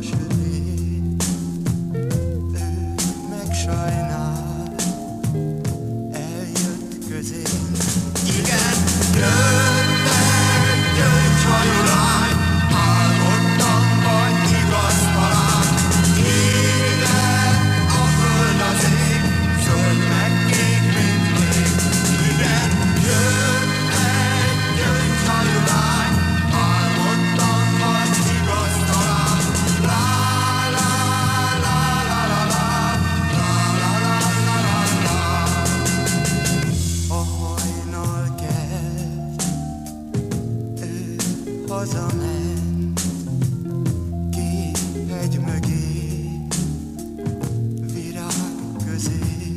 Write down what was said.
cautious. Hazament Két hegy mögé Virág közé